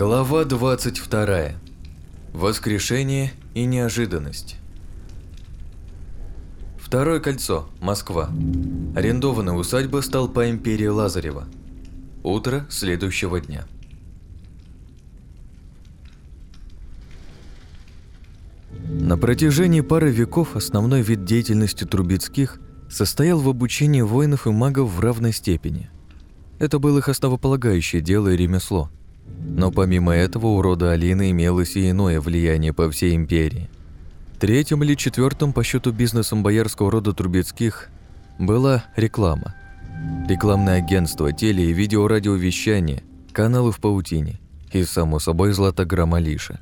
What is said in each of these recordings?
Глава 22. Воскрешение и неожиданность. Второе кольцо. Москва. Арендованная усадьба столпа империи Лазарева. Утро следующего дня. На протяжении пары веков основной вид деятельности Трубецких состоял в обучении воинов и магов в равной степени. Это было их основополагающее дело и ремесло – но помимо этого у рода Алины имелось и иное влияние по всей империи. Третьим или четвертым по счету бизнесом боярского рода Трубецких была реклама. Рекламное агентство, теле- и видео-радиовещание, каналы в паутине и, само собой, златограмма Лиша.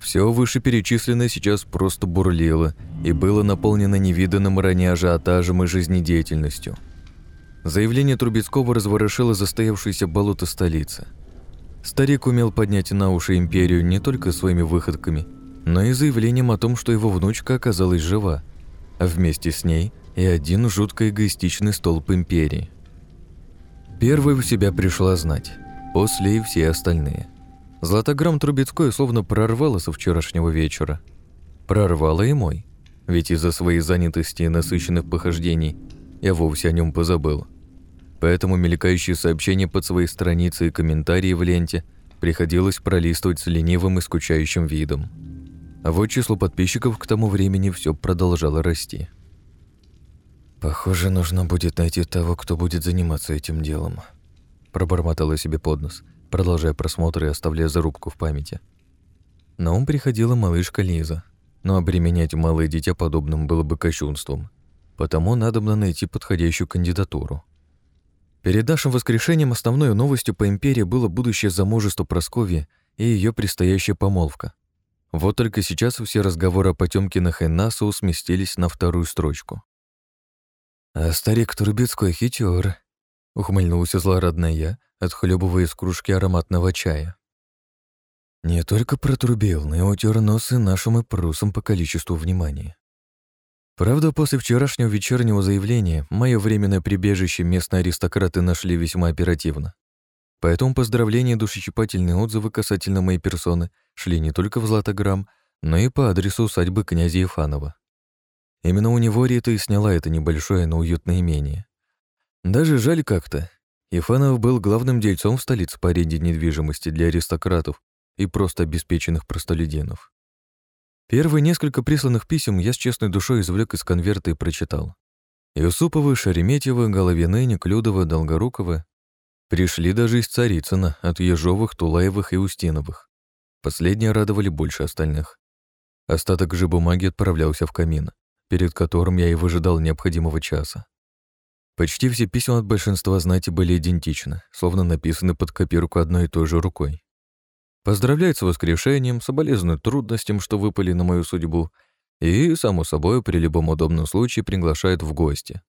Все вышеперечисленное сейчас просто бурлило и было наполнено невиданным ранее ажиотажем и жизнедеятельностью. Заявление Трубецкого разворошило застоявшуюся болото столицы – Старик умел поднять на уши империю не только своими выходками, но и заявлением о том, что его внучка оказалась жива, а вместе с ней и один жутко эгоистичный столб империи. Первой в себя пришла знать, после и все остальные. Златограмм Трубецкой словно прорвало со вчерашнего вечера. Прорвало и мой, ведь из-за своей занятости и насыщенных похождений я вовсе о нем позабыл поэтому мелькающие сообщения под своей страницей и комментарии в ленте приходилось пролистывать с ленивым и скучающим видом. А вот число подписчиков к тому времени все продолжало расти. «Похоже, нужно будет найти того, кто будет заниматься этим делом», пробормотала себе под нос, продолжая просмотр и оставляя зарубку в памяти. На ум приходила малышка Лиза, но обременять малое дитя подобным было бы кощунством, потому надо было найти подходящую кандидатуру. Перед нашим воскрешением основной новостью по империи было будущее замужество Просковьи и ее предстоящая помолвка. Вот только сейчас все разговоры о Потёмкинах и Насу сместились на вторую строчку. «А старик Турбецкой хитер», — ухмыльнулся злорадная я, отхлебывая из кружки ароматного чая. «Не только протрубил, но и утер носы нашим и прусам по количеству внимания. Правда, после вчерашнего вечернего заявления мое временное прибежище местные аристократы нашли весьма оперативно. Поэтому поздравления и душещипательные отзывы касательно моей персоны шли не только в Златограмм, но и по адресу усадьбы князя Ефанова. Именно у него Рита и сняла это небольшое, но уютное имение. Даже жаль как-то. Ефанов был главным дельцом в столице по аренде недвижимости для аристократов и просто обеспеченных простолюдинов. Первые несколько присланных писем я с честной душой извлек из конверта и прочитал. Юсуповы, Шереметьевы, Головины, Неклюдова, Долгорукова пришли даже из Царицына от Ежовых, Тулаевых и Устиновых. Последние радовали больше остальных. Остаток же бумаги отправлялся в камин, перед которым я и выжидал необходимого часа. Почти все письма от большинства знати были идентичны, словно написаны под копирку одной и той же рукой. Поздравляет с воскрешением, соболезнует трудностям, что выпали на мою судьбу, и, само собой, при любом удобном случае приглашает в гости.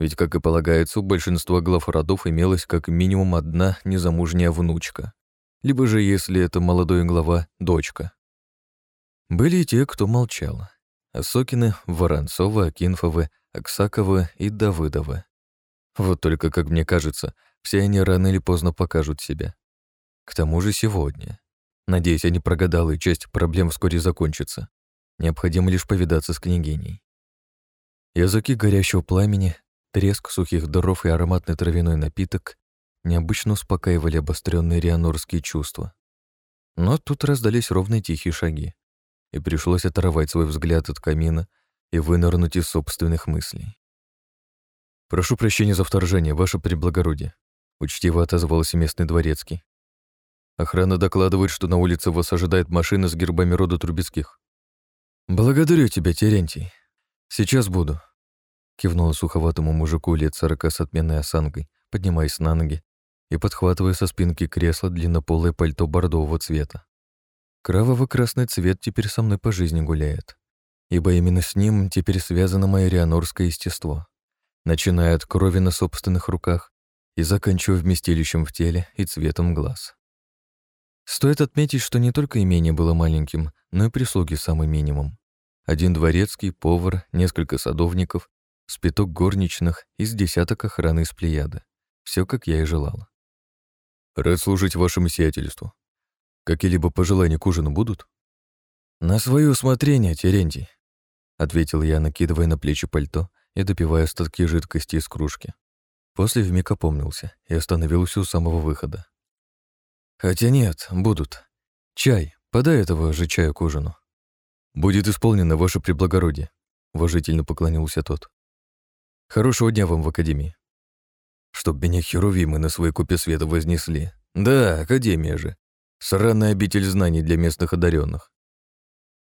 Ведь, как и полагается, у большинства глав родов имелась как минимум одна незамужняя внучка. Либо же, если это молодой глава, дочка. Были и те, кто молчал. Осокины, Воронцовы, Акинфовы, Аксаковы и Давыдовы. Вот только, как мне кажется, все они рано или поздно покажут себя. К тому же сегодня. Надеюсь, я не прогадал, и часть проблем вскоре закончится. Необходимо лишь повидаться с княгиней. Языки горящего пламени, треск сухих дров и ароматный травяной напиток необычно успокаивали обостренные рианорские чувства. Но тут раздались ровные тихие шаги, и пришлось оторвать свой взгляд от камина и вынырнуть из собственных мыслей. «Прошу прощения за вторжение, ваше преблагородие», — учтиво отозвался местный дворецкий. Охрана докладывает, что на улице вас ожидает машина с гербами рода Трубецких. «Благодарю тебя, Терентий. Сейчас буду», — кивнула суховатому мужику лет сорока с отменной осанкой, поднимаясь на ноги и подхватывая со спинки кресла длиннополое пальто бордового цвета. Кроваво-красный цвет теперь со мной по жизни гуляет, ибо именно с ним теперь связано мое рианорское естество, начиная от крови на собственных руках и заканчивая вместилищем в теле и цветом глаз. Стоит отметить, что не только имение было маленьким, но и прислуги самый минимум. Один дворецкий, повар, несколько садовников, спиток горничных и с десяток охраны из плеяда. Все, как я и желала. «Рад служить вашему сиятельству». Какие-либо пожелания к ужину будут? На свое усмотрение, Терентий, ответил я, накидывая на плечи пальто и допивая остатки жидкости из кружки. После вмиг опомнился и остановился у самого выхода. Хотя нет, будут. Чай, подай этого же чая к ужину. Будет исполнено ваше преблагородие, уважительно поклонился тот. Хорошего дня вам в академии. Чтоб меня херувимы на своей купе света вознесли. Да, академия же. Сраная обитель знаний для местных одаренных.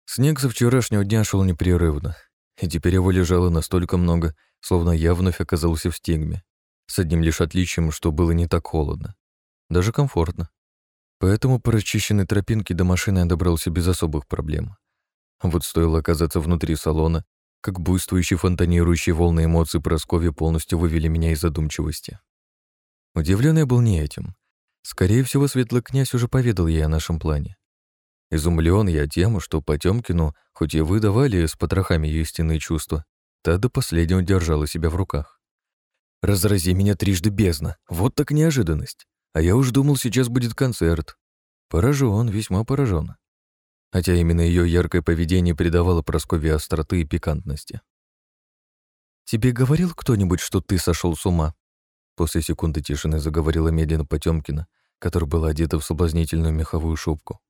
Снег со вчерашнего дня шел непрерывно, и теперь его лежало настолько много, словно я вновь оказался в стигме, с одним лишь отличием, что было не так холодно. Даже комфортно. Поэтому по расчищенной тропинке до машины я добрался без особых проблем. Вот стоило оказаться внутри салона, как буйствующие фонтанирующие волны эмоций Прасковья полностью вывели меня из задумчивости. Удивлен я был не этим. Скорее всего, светлый князь уже поведал ей о нашем плане. Изумлен я тем, что Потемкину, хоть и выдавали с потрохами ее истинные чувства, та до последнего держала себя в руках. «Разрази меня трижды бездна, вот так неожиданность. А я уж думал, сейчас будет концерт. Поражен, весьма поражен. Хотя именно ее яркое поведение придавало Прасковье остроты и пикантности. «Тебе говорил кто-нибудь, что ты сошел с ума?» После секунды тишины заговорила медленно Потемкина, которая была одета в соблазнительную меховую шубку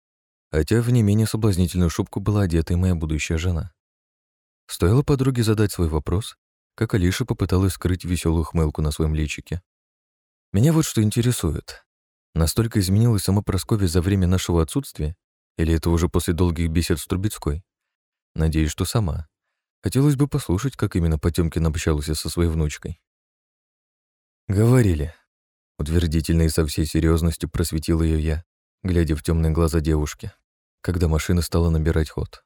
хотя в не менее соблазнительную шубку была одета и моя будущая жена. Стоило подруге задать свой вопрос, как Алиша попыталась скрыть веселую хмылку на своем личике. Меня вот что интересует. Настолько изменилась сама Прасковья за время нашего отсутствия, или это уже после долгих бесед с Трубецкой? Надеюсь, что сама. Хотелось бы послушать, как именно Потёмкин общался со своей внучкой. «Говорили». Утвердительно и со всей серьезностью просветил ее я, глядя в темные глаза девушки, когда машина стала набирать ход.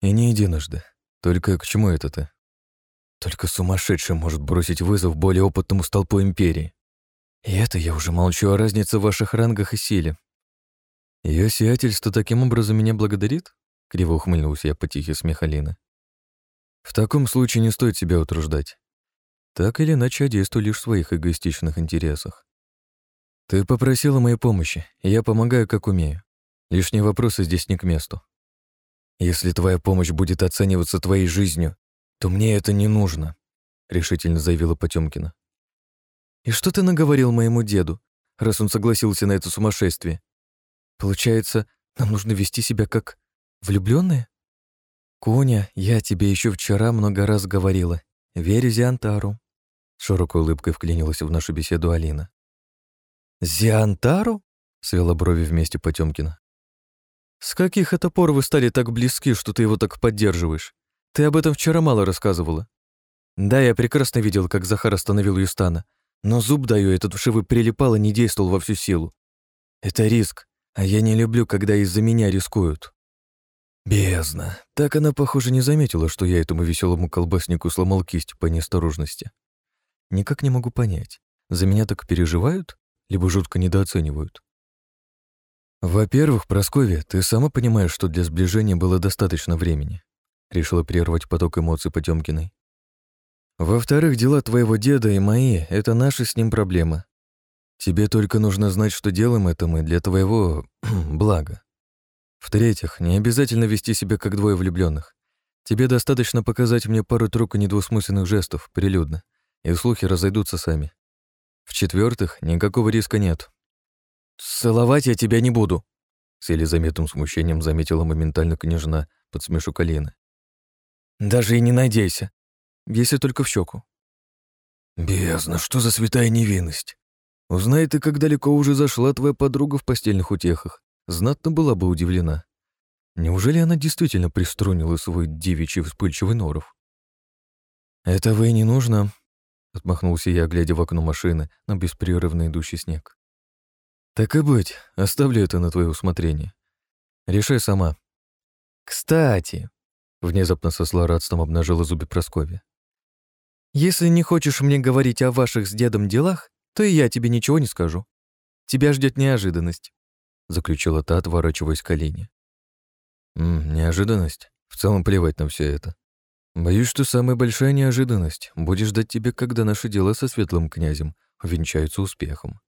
И не единожды. Только к чему это ты? Только сумасшедший может бросить вызов более опытному столпу Империи. И это я уже молчу о разнице в ваших рангах и силе. Ее сиятельство таким образом меня благодарит? Криво ухмыльнулся я по тихий смех Алины. В таком случае не стоит себя утруждать. Так или иначе, я действую лишь в своих эгоистичных интересах. Ты попросила моей помощи, и я помогаю, как умею. Лишние вопросы здесь не к месту. Если твоя помощь будет оцениваться твоей жизнью, то мне это не нужно, решительно заявила Потемкина. И что ты наговорил моему деду, раз он согласился на это сумасшествие? Получается, нам нужно вести себя как влюбленные? Коня, я тебе еще вчера много раз говорила. Верь Зиантару. Широкой улыбкой вклинилась в нашу беседу Алина. «Зиантару?» — свела брови вместе Потемкина. «С каких это пор вы стали так близки, что ты его так поддерживаешь? Ты об этом вчера мало рассказывала. Да, я прекрасно видел, как Захар остановил Юстана, но зуб даю, этот вшивый прилипал и не действовал во всю силу. Это риск, а я не люблю, когда из-за меня рискуют». Бездна. Так она, похоже, не заметила, что я этому веселому колбаснику сломал кисть по неосторожности. Никак не могу понять, за меня так переживают либо жутко недооценивают. «Во-первых, Прасковья, ты сама понимаешь, что для сближения было достаточно времени», решила прервать поток эмоций Потёмкиной. «Во-вторых, дела твоего деда и мои — это наши с ним проблемы. Тебе только нужно знать, что делаем это мы для твоего блага. В-третьих, не обязательно вести себя как двое влюбленных. Тебе достаточно показать мне пару-тройку недвусмысленных жестов прилюдно, и слухи разойдутся сами. В-четвертых, никакого риска нет. «Целовать я тебя не буду», — с заметным смущением заметила моментально княжна под смешок Алины. «Даже и не надейся, если только в щеку». «Бездна, что за святая невинность? Узнай ты, как далеко уже зашла твоя подруга в постельных утехах, знатно была бы удивлена. Неужели она действительно приструнила свой девичий вспыльчивый норов? «Этого и не нужно», Отмахнулся я, глядя в окно машины на беспрерывно идущий снег. «Так и быть, оставлю это на твое усмотрение. Решай сама». «Кстати», — внезапно со злорадством обнажила зубы Прасковья, «если не хочешь мне говорить о ваших с дедом делах, то и я тебе ничего не скажу. Тебя ждет неожиданность», — заключила та, отворачиваясь к Алине. «М, «Неожиданность? В целом плевать на все это. Боюсь, что самая большая неожиданность будет ждать тебя, когда наши дела со светлым князем увенчаются успехом.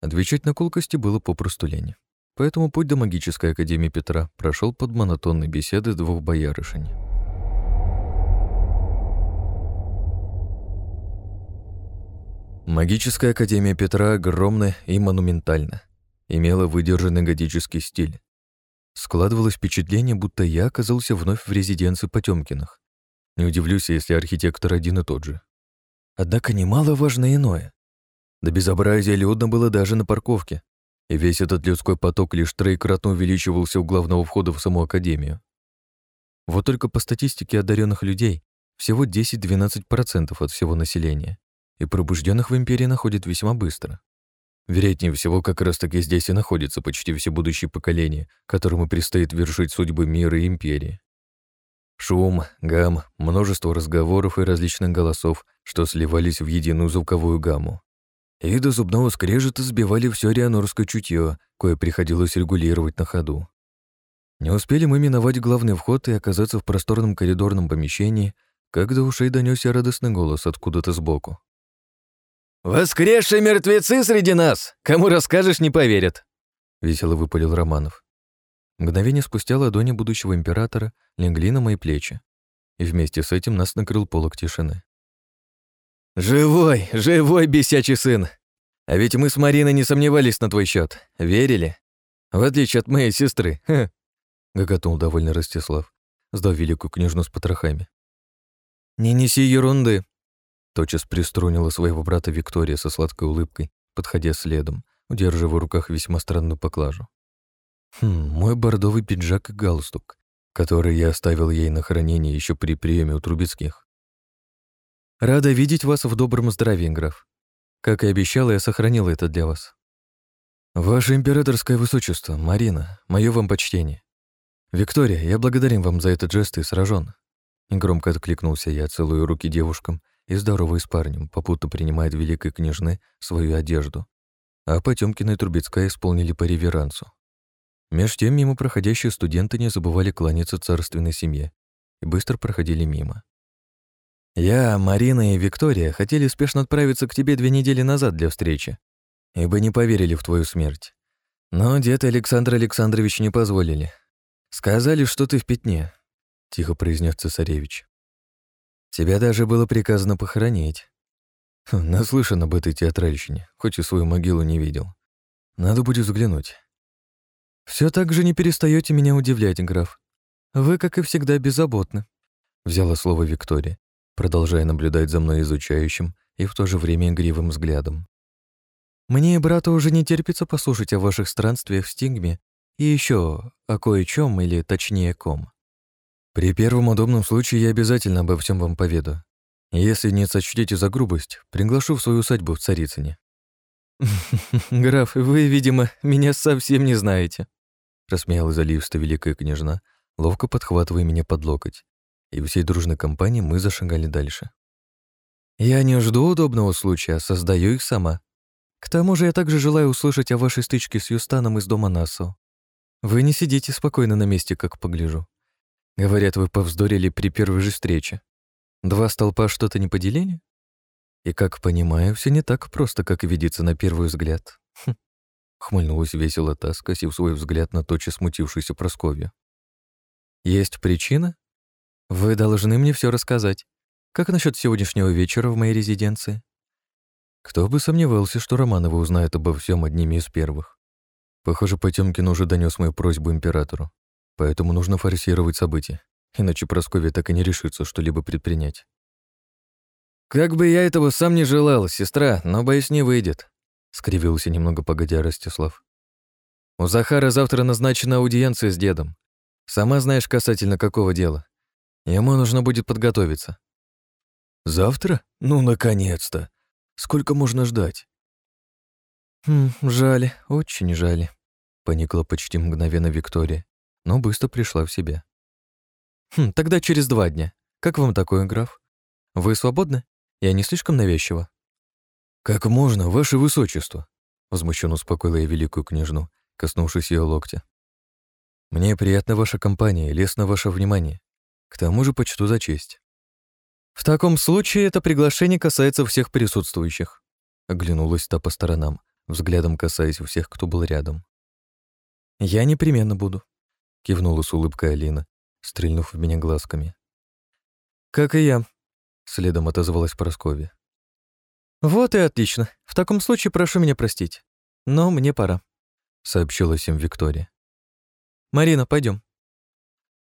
Отвечать на колкости было попросту лень. Поэтому путь до магической академии Петра прошел под монотонной беседы двух боярышень. Магическая академия Петра огромна и монументальна, имела выдержанный готический стиль. Складывалось впечатление, будто я оказался вновь в резиденции Потёмкиных. Не удивлюсь, если архитектор один и тот же. Однако немаловажно иное. До безобразия людно было даже на парковке, и весь этот людской поток лишь троекратно увеличивался у главного входа в саму Академию. Вот только по статистике одаренных людей всего 10-12% от всего населения, и пробужденных в Империи находят весьма быстро. Вероятнее всего, как раз-таки здесь и находятся почти все будущие поколения, которым и предстоит вершить судьбы мира и Империи. Шум, гам, множество разговоров и различных голосов, что сливались в единую звуковую гамму. И до зубного скрежета сбивали все рианорское чутье, кое приходилось регулировать на ходу. Не успели мы миновать главный вход и оказаться в просторном коридорном помещении, как до ушей донесся радостный голос откуда-то сбоку. «Воскресшие мертвецы среди нас! Кому расскажешь, не поверят!» — весело выпалил Романов. Мгновение спустя ладони будущего императора легли на мои плечи, и вместе с этим нас накрыл полок тишины. «Живой, живой бесячий сын! А ведь мы с Мариной не сомневались на твой счет, верили? В отличие от моей сестры, ха!» — гоготнул довольно Ростислав, сдав великую княжну с потрохами. «Не неси ерунды!» Тотчас приструнила своего брата Виктория со сладкой улыбкой, подходя следом, удерживая в руках весьма странную поклажу. Хм, мой бордовый пиджак и галстук, который я оставил ей на хранение еще при приеме у Трубецких. Рада видеть вас в добром здравии, граф. Как и обещала, я сохранила это для вас. Ваше императорское высочество, Марина, мое вам почтение. Виктория, я благодарен вам за этот жест и сражен. Громко откликнулся я, целую руки девушкам и здоровый с парнем, попутно принимает великой княжны свою одежду. А Потёмкина и Трубецкая исполнили по реверансу. Меж тем мимо проходящие студенты не забывали кланяться царственной семье и быстро проходили мимо. Я, Марина и Виктория хотели спешно отправиться к тебе две недели назад для встречи, ибо не поверили в твою смерть. Но дед Александр Александрович не позволили. Сказали, что ты в пятне, — тихо произнес цесаревич. Тебя даже было приказано похоронить. Хм, наслышан об этой театральщине, хоть и свою могилу не видел. Надо будет взглянуть. Все так же не перестаете меня удивлять, граф. Вы, как и всегда, беззаботны, — взяла слово Виктория продолжая наблюдать за мной изучающим и в то же время игривым взглядом. «Мне и брату уже не терпится послушать о ваших странствиях в Стигме и еще о кое-чем, или точнее ком. При первом удобном случае я обязательно обо всем вам поведу. Если не сочтете за грубость, приглашу в свою усадьбу в Царицыне». «Граф, вы, видимо, меня совсем не знаете», — рассмеялась заливста великая княжна, ловко подхватывая меня под локоть и всей дружной компанией мы зашагали дальше. «Я не жду удобного случая, а создаю их сама. К тому же я также желаю услышать о вашей стычке с Юстаном из дома Нассау. Вы не сидите спокойно на месте, как погляжу. Говорят, вы повздорили при первой же встрече. Два столпа что-то не поделили? И, как понимаю, все не так просто, как видится на первый взгляд. Хм. Хмыльнулась весело та, скосив свой взгляд на точно смутившуюся Просковью. Есть причина? Вы должны мне все рассказать. Как насчет сегодняшнего вечера в моей резиденции? Кто бы сомневался, что Романовы узнают обо всем одними из первых. Похоже, Потемкин уже донес мою просьбу императору, поэтому нужно форсировать события, иначе Прасковья так и не решится что-либо предпринять. «Как бы я этого сам не желал, сестра, но, боюсь, не выйдет», — скривился немного погодя Ростислав. «У Захара завтра назначена аудиенция с дедом. Сама знаешь касательно какого дела. Ему нужно будет подготовиться. Завтра? Ну, наконец-то. Сколько можно ждать? Хм, жаль, очень жаль. Поникла почти мгновенно Виктория, но быстро пришла в себя. Хм, тогда через два дня. Как вам такое, граф? Вы свободны? Я не слишком навязчива? Как можно, ваше высочество? Возмущенно успокоила я великую княжну, коснувшись ее локтя. Мне приятна ваша компания, лестно ваше внимание. К тому же почту за честь. «В таком случае это приглашение касается всех присутствующих», оглянулась та по сторонам, взглядом касаясь всех, кто был рядом. «Я непременно буду», — кивнула с улыбкой Алина, стрельнув в меня глазками. «Как и я», — следом отозвалась Прасковья. «Вот и отлично. В таком случае прошу меня простить. Но мне пора», — сообщила им Виктория. «Марина, пойдем.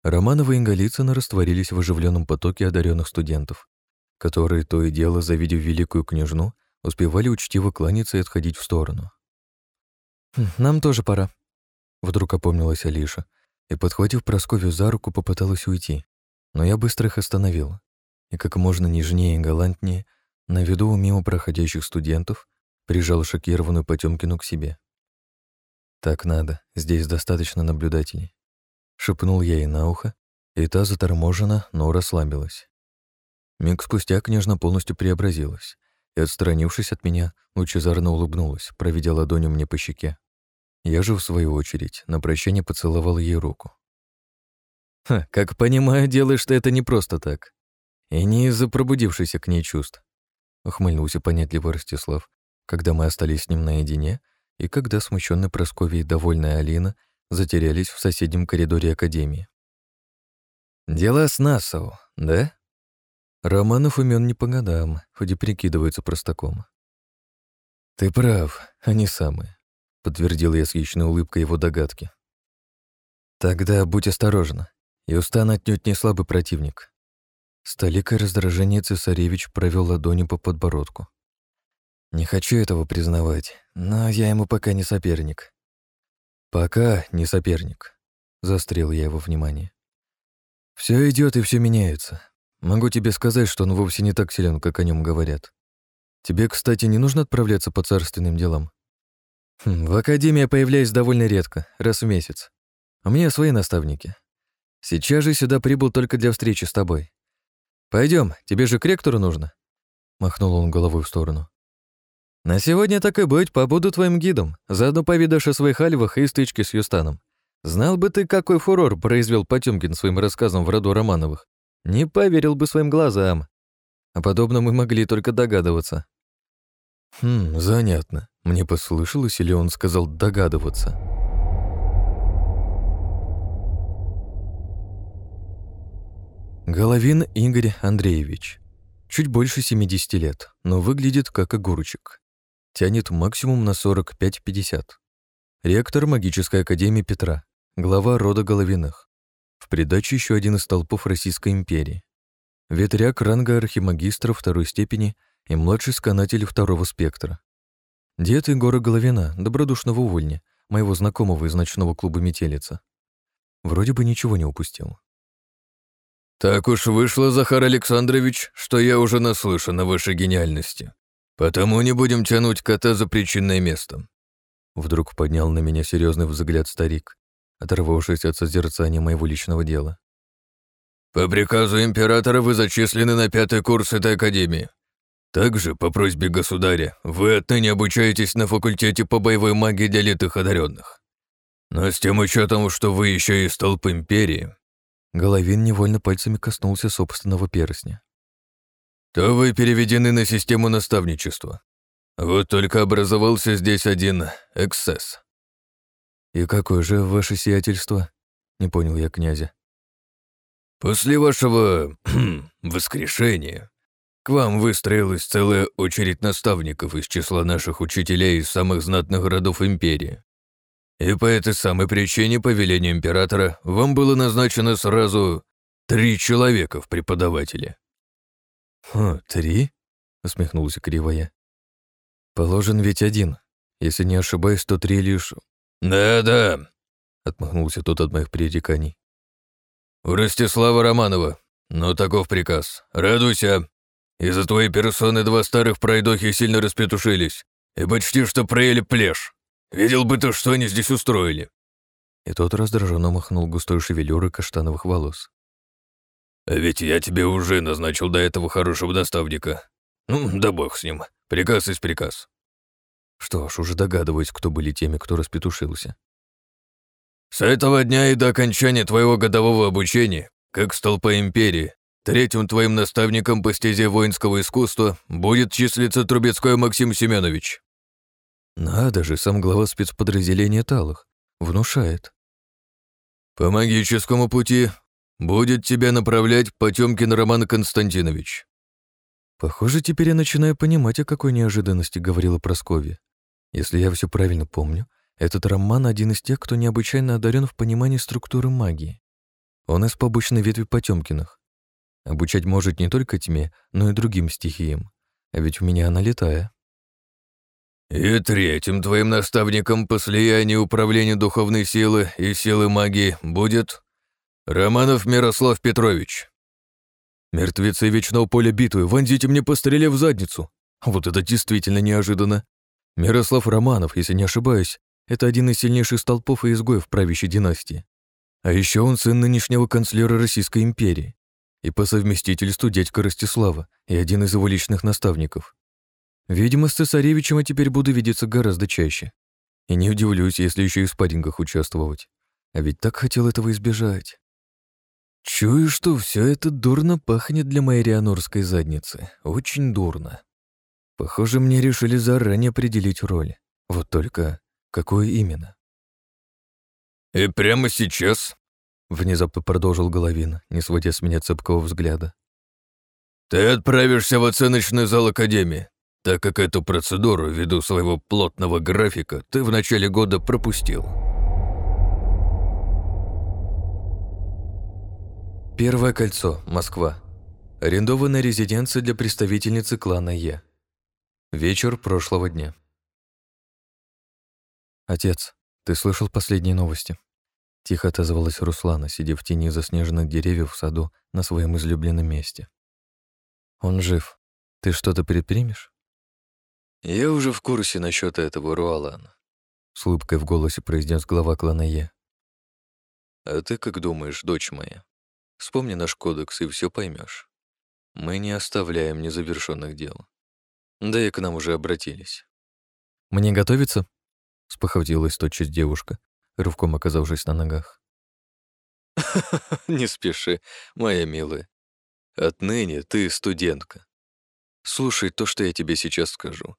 Романова и Голицына растворились в оживленном потоке одаренных студентов, которые то и дело, завидев великую княжну, успевали учтиво кланяться и отходить в сторону. «Хм, «Нам тоже пора», — вдруг опомнилась Алиша и, подхватив Просковью за руку, попыталась уйти, но я быстро их остановил и как можно нежнее и галантнее, на виду у мимо проходящих студентов, прижал шокированную Потёмкину к себе. «Так надо, здесь достаточно наблюдателей шепнул я ей на ухо, и та заторможена, но расслабилась. Миг спустя княжна полностью преобразилась и, отстранившись от меня, лучезарно улыбнулась, проведя ладонью мне по щеке. Я же, в свою очередь, на прощание поцеловал ей руку. «Ха, как понимаю, делаешь ты это не просто так. И не из-за пробудившейся к ней чувств», — ухмыльнулся понятливо Ростислав, когда мы остались с ним наедине, и когда смущенный Прасковья и довольная Алина затерялись в соседнем коридоре Академии. «Дело с Насау, да?» Романов умен не по годам, хоть и прикидывается простаком. «Ты прав, они самые», — подтвердил я с яичной улыбкой его догадки. «Тогда будь осторожна, и устан отнюдь не слабый противник». С толикой раздражения цесаревич провел ладонью по подбородку. «Не хочу этого признавать, но я ему пока не соперник. «Пока не соперник», — застрел я его внимание. Все идет и все меняется. Могу тебе сказать, что он вовсе не так силен, как о нем говорят. Тебе, кстати, не нужно отправляться по царственным делам. Хм, в академии я появляюсь довольно редко, раз в месяц. У меня свои наставники. Сейчас же сюда прибыл только для встречи с тобой. Пойдем, тебе же к ректору нужно. Махнул он головой в сторону. На сегодня так и быть, побуду твоим гидом, заодно повидашь о своих альвах и стычке с Юстаном. Знал бы ты, какой фурор произвел Потёмкин своим рассказом в роду Романовых. Не поверил бы своим глазам. О подобном мы могли только догадываться. Хм, занятно. Мне послышалось, или он сказал «догадываться». Головин Игорь Андреевич. Чуть больше 70 лет, но выглядит как огурчик тянет максимум на 45-50. Ректор магической академии Петра, глава рода Головиных. В придаче еще один из толпов Российской империи. Ветряк ранга архимагистра второй степени и младший сканатель второго спектра. Дед Егора Головина, добродушного увольня, моего знакомого из ночного клуба «Метелица». Вроде бы ничего не упустил. «Так уж вышло, Захар Александрович, что я уже наслышан о вашей гениальности. «Потому не будем тянуть кота за причинное место». Вдруг поднял на меня серьезный взгляд старик, оторвавшись от созерцания моего личного дела. «По приказу императора вы зачислены на пятый курс этой академии. Также, по просьбе государя, вы отныне обучаетесь на факультете по боевой магии для литых одаренных. Но с тем учетом, что вы еще и столб империи...» Головин невольно пальцами коснулся собственного перстня то вы переведены на систему наставничества. Вот только образовался здесь один эксцесс. И какое же ваше сиятельство? Не понял я князя. После вашего воскрешения к вам выстроилась целая очередь наставников из числа наших учителей из самых знатных городов империи. И по этой самой причине, по велению императора, вам было назначено сразу три человека в преподавателе. «Хм, три?» — усмехнулся кривая. «Положен ведь один. Если не ошибаюсь, то три лишь...» «Да-да», — отмахнулся тот от моих пререканий. «У Ростислава Романова. Но таков приказ. Радуйся. Из-за твоей персоны два старых пройдохи сильно распетушились и почти что проели плешь. Видел бы ты, что они здесь устроили». И тот раздраженно махнул густой шевелюрой каштановых волос. Ведь я тебе уже назначил до этого хорошего наставника. Ну, да бог с ним. Приказ есть приказ. Что ж, уже догадываюсь, кто были теми, кто распетушился. С этого дня и до окончания твоего годового обучения, как столпа империи, третьим твоим наставником по стезе воинского искусства будет числиться Трубецкой Максим Семенович. Надо же, сам глава спецподразделения Талых. Внушает. «По магическому пути будет тебя направлять Потемкин Роман Константинович». Похоже, теперь я начинаю понимать, о какой неожиданности говорила Прасковья. Если я все правильно помню, этот Роман один из тех, кто необычайно одарен в понимании структуры магии. Он из побочной ветви Потемкиных. Обучать может не только тьме, но и другим стихиям. А ведь у меня она летая. «И третьим твоим наставником по слиянию управления духовной силы и силы магии будет Романов Мирослав Петрович». «Мертвецы вечного поля битвы, вонзите мне по в задницу!» Вот это действительно неожиданно. Мирослав Романов, если не ошибаюсь, это один из сильнейших столпов и изгоев правящей династии. А еще он сын нынешнего канцлера Российской империи и по совместительству дядька Ростислава и один из его личных наставников. Видимо, с цесаревичем я теперь буду видеться гораздо чаще. И не удивлюсь, если еще и в спаррингах участвовать. А ведь так хотел этого избежать. Чую, что все это дурно пахнет для моей рианорской задницы. Очень дурно. Похоже, мне решили заранее определить роль. Вот только какую именно? «И прямо сейчас?» — внезапно продолжил Головин, не сводя с меня цепкого взгляда. «Ты отправишься в оценочный зал Академии так как эту процедуру, ввиду своего плотного графика, ты в начале года пропустил. Первое кольцо, Москва. Арендованная резиденция для представительницы клана Е. Вечер прошлого дня. «Отец, ты слышал последние новости?» Тихо отозвалась Руслана, сидя в тени заснеженных деревьев в саду на своем излюбленном месте. «Он жив. Ты что-то предпримешь?» «Я уже в курсе насчет этого, Руалан», — с улыбкой в голосе произнес глава клана Е. «А ты как думаешь, дочь моя? Вспомни наш кодекс и все поймешь. Мы не оставляем незавершенных дел. Да и к нам уже обратились». «Мне готовиться?» — спохватилась тотчас девушка, рывком оказавшись на ногах. «Не спеши, моя милая. Отныне ты студентка. Слушай то, что я тебе сейчас скажу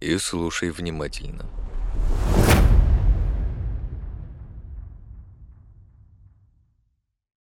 и слушай внимательно.